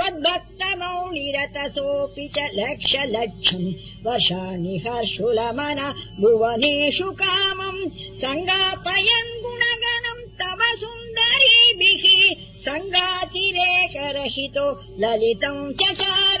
त्वद्भक्तमौनिरतसोऽपि च लक्ष लक्षम् वशाणि हर्षुलमन भुवनेषु कामम् सङ्गापयन् गुणगणम् तव सुन्दरीभिः। सङ्गातिरेकरहितो ललितम् चकार